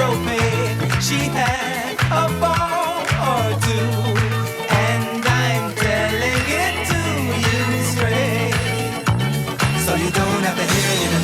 trophy. She had a ball or two, and I'm telling it to you straight, so you don't have to hear it.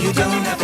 you don't have